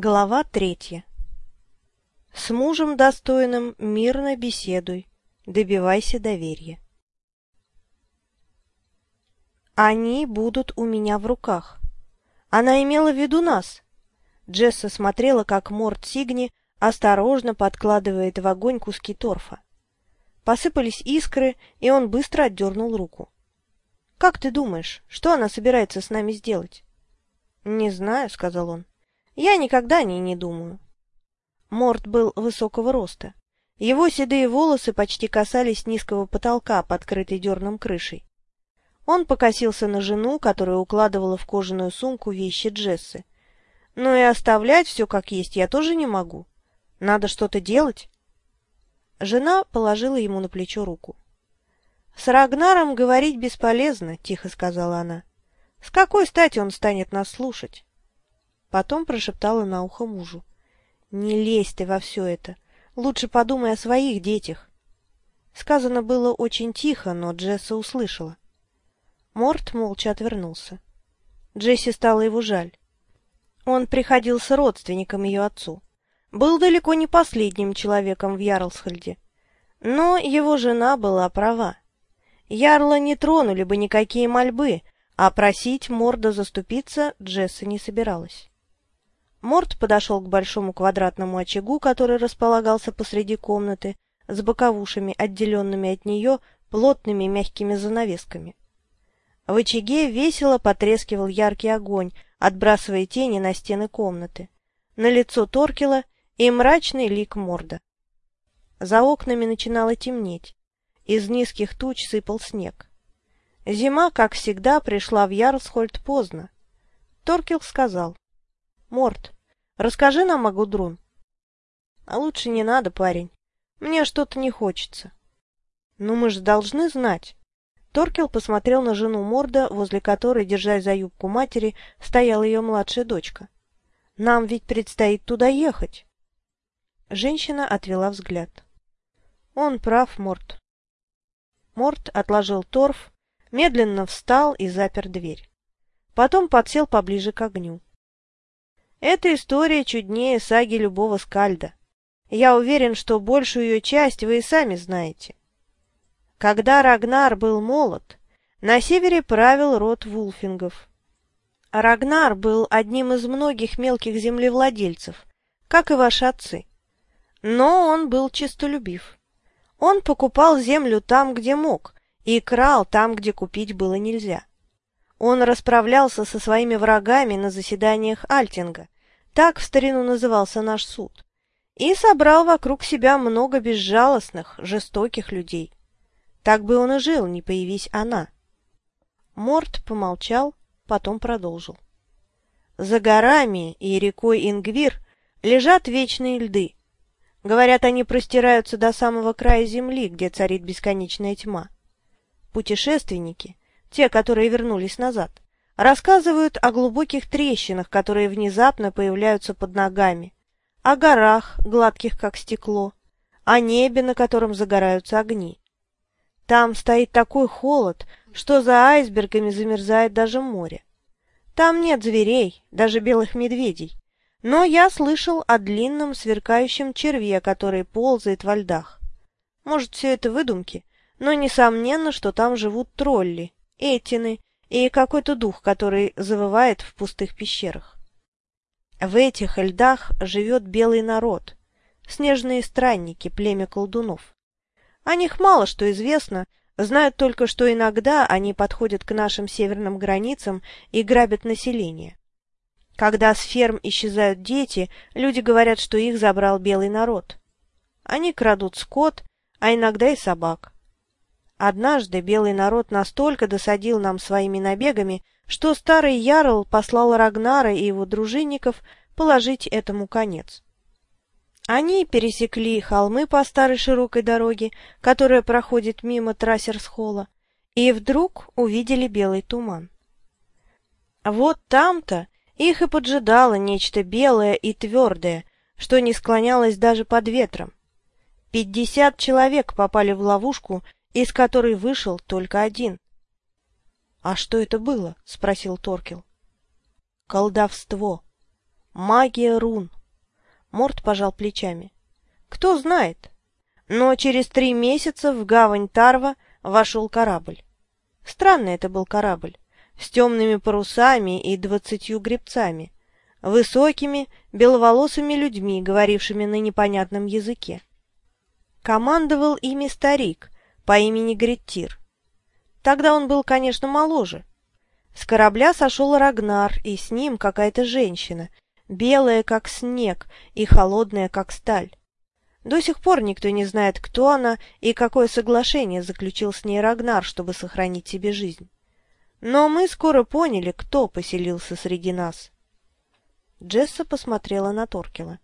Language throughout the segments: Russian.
Глава третья. С мужем достойным мирно беседуй, добивайся доверия. Они будут у меня в руках. Она имела в виду нас. Джесса смотрела, как Морт Сигни осторожно подкладывает в огонь куски торфа. Посыпались искры, и он быстро отдернул руку. — Как ты думаешь, что она собирается с нами сделать? — Не знаю, — сказал он. Я никогда о ней не думаю. Морт был высокого роста. Его седые волосы почти касались низкого потолка, подкрытой дерном крышей. Он покосился на жену, которая укладывала в кожаную сумку вещи Джессы. Но и оставлять все как есть я тоже не могу. Надо что-то делать. Жена положила ему на плечо руку. — С Рагнаром говорить бесполезно, — тихо сказала она. — С какой стати он станет нас слушать? Потом прошептала на ухо мужу. — Не лезь ты во все это. Лучше подумай о своих детях. Сказано было очень тихо, но Джесса услышала. Морт молча отвернулся. Джесси стало его жаль. Он приходился родственником ее отцу. Был далеко не последним человеком в Ярлсхольде. Но его жена была права. Ярла не тронули бы никакие мольбы, а просить Морда заступиться Джесса не собиралась. Морт подошел к большому квадратному очагу, который располагался посреди комнаты, с боковушами, отделенными от нее плотными мягкими занавесками. В очаге весело потрескивал яркий огонь, отбрасывая тени на стены комнаты, на лицо Торкела и мрачный лик морда. За окнами начинало темнеть. Из низких туч сыпал снег. Зима, как всегда, пришла в Ярлсхольд поздно. Торкел сказал. Морт, расскажи нам о Гудрун. А лучше не надо, парень. Мне что-то не хочется. Ну мы же должны знать. Торкел посмотрел на жену Морда, возле которой, держась за юбку матери, стояла ее младшая дочка. Нам ведь предстоит туда ехать. Женщина отвела взгляд. Он прав, Морт. Морт отложил торф, медленно встал и запер дверь. Потом подсел поближе к огню. Эта история чуднее саги любого скальда. Я уверен, что большую ее часть вы и сами знаете. Когда Рагнар был молод, на севере правил род вулфингов. Рагнар был одним из многих мелких землевладельцев, как и ваши отцы. Но он был честолюбив. Он покупал землю там, где мог, и крал там, где купить было нельзя. Он расправлялся со своими врагами на заседаниях Альтинга, так в старину назывался наш суд, и собрал вокруг себя много безжалостных, жестоких людей. Так бы он и жил, не появись она. Морт помолчал, потом продолжил. За горами и рекой Ингвир лежат вечные льды. Говорят, они простираются до самого края земли, где царит бесконечная тьма. Путешественники, те, которые вернулись назад, рассказывают о глубоких трещинах, которые внезапно появляются под ногами, о горах, гладких как стекло, о небе, на котором загораются огни. Там стоит такой холод, что за айсбергами замерзает даже море. Там нет зверей, даже белых медведей, но я слышал о длинном сверкающем черве, который ползает во льдах. Может, все это выдумки, но несомненно, что там живут тролли, этины и какой-то дух, который завывает в пустых пещерах. В этих льдах живет белый народ, снежные странники, племя колдунов. О них мало что известно, знают только, что иногда они подходят к нашим северным границам и грабят население. Когда с ферм исчезают дети, люди говорят, что их забрал белый народ. Они крадут скот, а иногда и собак. Однажды белый народ настолько досадил нам своими набегами, что старый ярл послал Рагнара и его дружинников положить этому конец. Они пересекли холмы по старой широкой дороге, которая проходит мимо Трассерсхолла, и вдруг увидели белый туман. Вот там-то их и поджидало нечто белое и твердое, что не склонялось даже под ветром. Пятьдесят человек попали в ловушку из которой вышел только один. — А что это было? — спросил Торкел. — Колдовство. Магия рун. Морт пожал плечами. Кто знает. Но через три месяца в гавань Тарва вошел корабль. Странный это был корабль, с темными парусами и двадцатью гребцами, высокими, беловолосыми людьми, говорившими на непонятном языке. Командовал ими старик по имени Греттир. Тогда он был, конечно, моложе. С корабля сошел Рагнар, и с ним какая-то женщина, белая, как снег, и холодная, как сталь. До сих пор никто не знает, кто она и какое соглашение заключил с ней Рагнар, чтобы сохранить себе жизнь. Но мы скоро поняли, кто поселился среди нас. Джесса посмотрела на Торкела.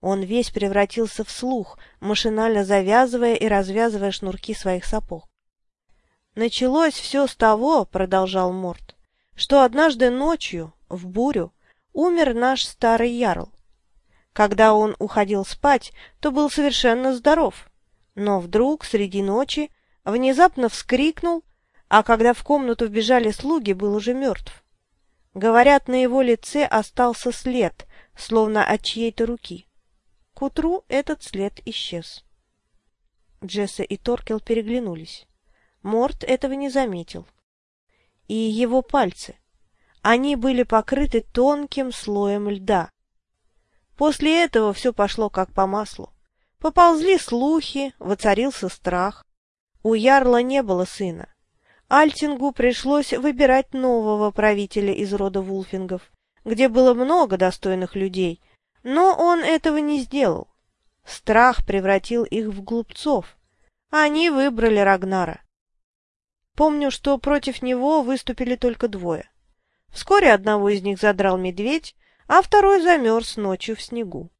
Он весь превратился в слух, машинально завязывая и развязывая шнурки своих сапог. «Началось все с того, — продолжал Морт, — что однажды ночью, в бурю, умер наш старый ярл. Когда он уходил спать, то был совершенно здоров, но вдруг среди ночи внезапно вскрикнул, а когда в комнату вбежали слуги, был уже мертв. Говорят, на его лице остался след, словно от чьей-то руки. К утру этот след исчез. Джесса и Торкел переглянулись. Морт этого не заметил. И его пальцы. Они были покрыты тонким слоем льда. После этого все пошло как по маслу. Поползли слухи, воцарился страх. У Ярла не было сына. Альтингу пришлось выбирать нового правителя из рода Вулфингов, где было много достойных людей, но он этого не сделал. Страх превратил их в глупцов. Они выбрали Рагнара. Помню, что против него выступили только двое. Вскоре одного из них задрал медведь, а второй замерз ночью в снегу.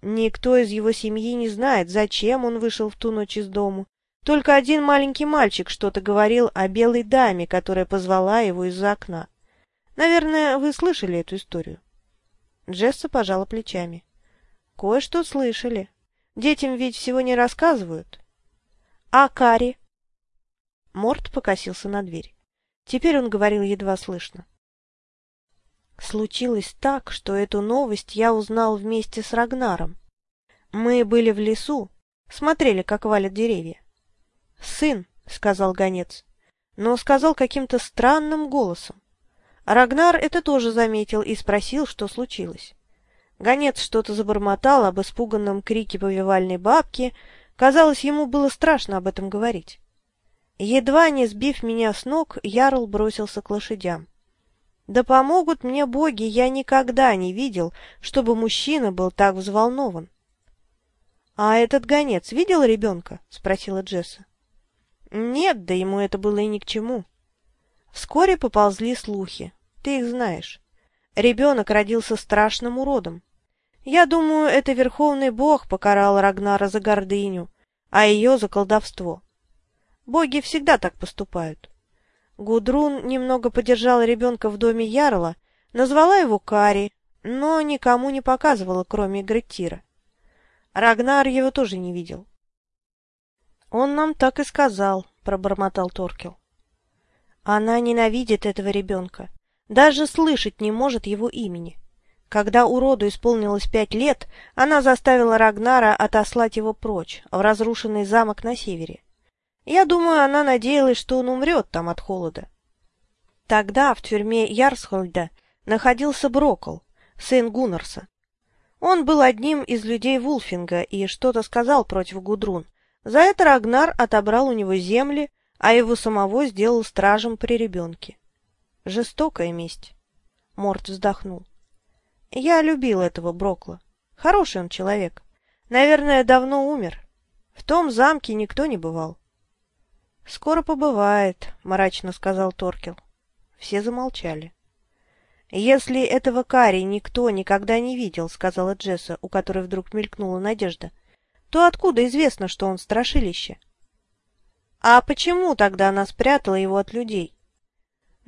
Никто из его семьи не знает, зачем он вышел в ту ночь из дому, только один маленький мальчик что-то говорил о белой даме, которая позвала его из-за окна. Наверное, вы слышали эту историю. Джесса пожала плечами. Кое-что слышали. Детям ведь всего не рассказывают. А Кари? Морт покосился на дверь. Теперь он говорил едва слышно. Случилось так, что эту новость я узнал вместе с Рагнаром. Мы были в лесу, смотрели, как валят деревья. «Сын», — сказал гонец, но сказал каким-то странным голосом. Рагнар это тоже заметил и спросил, что случилось. Гонец что-то забормотал об испуганном крике повивальной бабки. Казалось, ему было страшно об этом говорить. Едва не сбив меня с ног, Ярл бросился к лошадям. Да помогут мне боги, я никогда не видел, чтобы мужчина был так взволнован. — А этот гонец видел ребенка? — спросила Джесса. Нет, да ему это было и ни к чему. Вскоре поползли слухи. Ты их знаешь. Ребенок родился страшным уродом. Я думаю, это верховный бог покарал Рагнара за гордыню, а ее за колдовство. Боги всегда так поступают. Гудрун немного подержала ребенка в доме Ярла, назвала его Кари, но никому не показывала, кроме Греттира. Рагнар его тоже не видел. «Он нам так и сказал», — пробормотал Торкел. «Она ненавидит этого ребенка, даже слышать не может его имени. Когда уроду исполнилось пять лет, она заставила Рагнара отослать его прочь, в разрушенный замок на севере. Я думаю, она надеялась, что он умрет там от холода. Тогда в тюрьме Ярсхольда находился Брокл, сын Гуннарса. Он был одним из людей Вулфинга и что-то сказал против Гудрун, за это Рагнар отобрал у него земли, а его самого сделал стражем при ребенке. Жестокая месть. Морт вздохнул. Я любил этого Брокла. Хороший он человек. Наверное, давно умер. В том замке никто не бывал. Скоро побывает, мрачно сказал Торкел. Все замолчали. Если этого Кари никто никогда не видел, сказала Джесса, у которой вдруг мелькнула надежда, то откуда известно, что он страшилище? А почему тогда она спрятала его от людей?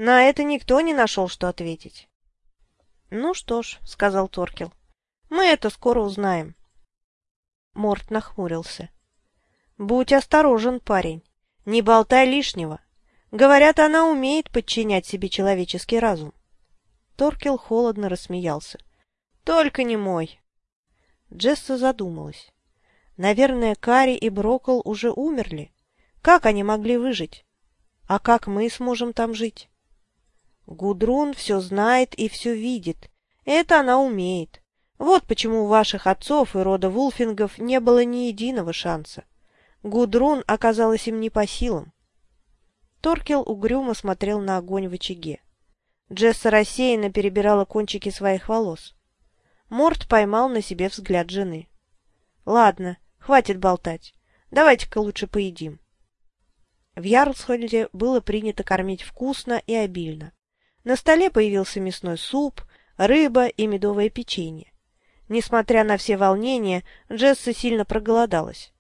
На это никто не нашел, что ответить. Ну что ж, сказал Торкел, мы это скоро узнаем. Морт нахмурился. Будь осторожен, парень, не болтай лишнего. Говорят, она умеет подчинять себе человеческий разум. Торкел холодно рассмеялся. Только не мой. Джесса задумалась. Наверное, Кари и Брокол уже умерли. Как они могли выжить? А как мы сможем там жить? Гудрун все знает и все видит. Это она умеет. Вот почему у ваших отцов и рода Вулфингов не было ни единого шанса. Гудрун оказалась им не по силам. Торкел угрюмо смотрел на огонь в очаге. Джесса рассеянно перебирала кончики своих волос. Морт поймал на себе взгляд жены. — Ладно, хватит болтать. Давайте-ка лучше поедим. В Ярлсхольде было принято кормить вкусно и обильно. На столе появился мясной суп, рыба и медовое печенье. Несмотря на все волнения, Джесса сильно проголодалась.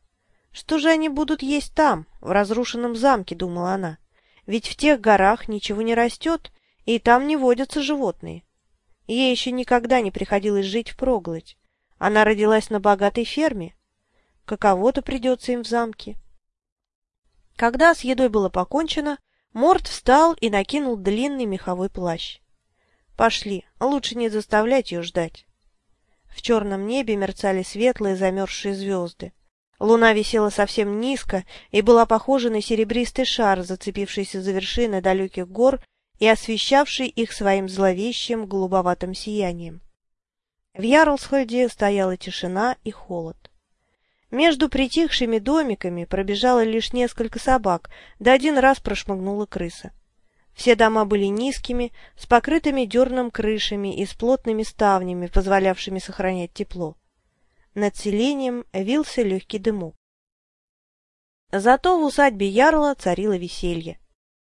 «Что же они будут есть там, в разрушенном замке?» — думала она. «Ведь в тех горах ничего не растет, и там не водятся животные. Ей еще никогда не приходилось жить впроголодь. Она родилась на богатой ферме. Каково-то придется им в замке. Когда с едой было покончено, Морт встал и накинул длинный меховой плащ. «Пошли, лучше не заставлять ее ждать». В черном небе мерцали светлые замерзшие звезды. Луна висела совсем низко и была похожа на серебристый шар, зацепившийся за вершины далеких гор и освещавший их своим зловещим голубоватым сиянием. В Ярлсхольде стояла тишина и холод. Между притихшими домиками пробежало лишь несколько собак, да один раз прошмыгнула крыса. Все дома были низкими, с покрытыми дерном крышами и с плотными ставнями, позволявшими сохранять тепло. Над селением вился легкий дымок. Зато в усадьбе Ярла царило веселье.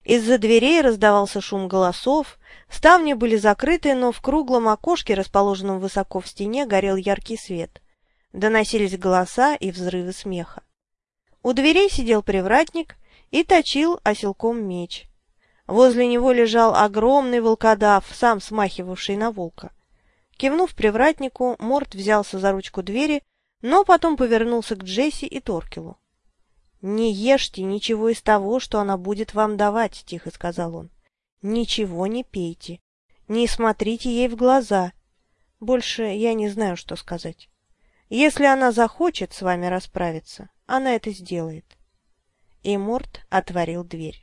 Из-за дверей раздавался шум голосов, ставни были закрыты, но в круглом окошке, расположенном высоко в стене, горел яркий свет. Доносились голоса и взрывы смеха. У дверей сидел привратник и точил оселком меч. Возле него лежал огромный волкодав, сам смахивавший на волка. Кивнув привратнику, Морт взялся за ручку двери, но потом повернулся к Джесси и Торкелу. «Не ешьте ничего из того, что она будет вам давать», — тихо сказал он. «Ничего не пейте. Не смотрите ей в глаза. Больше я не знаю, что сказать. Если она захочет с вами расправиться, она это сделает». И Морт отворил дверь.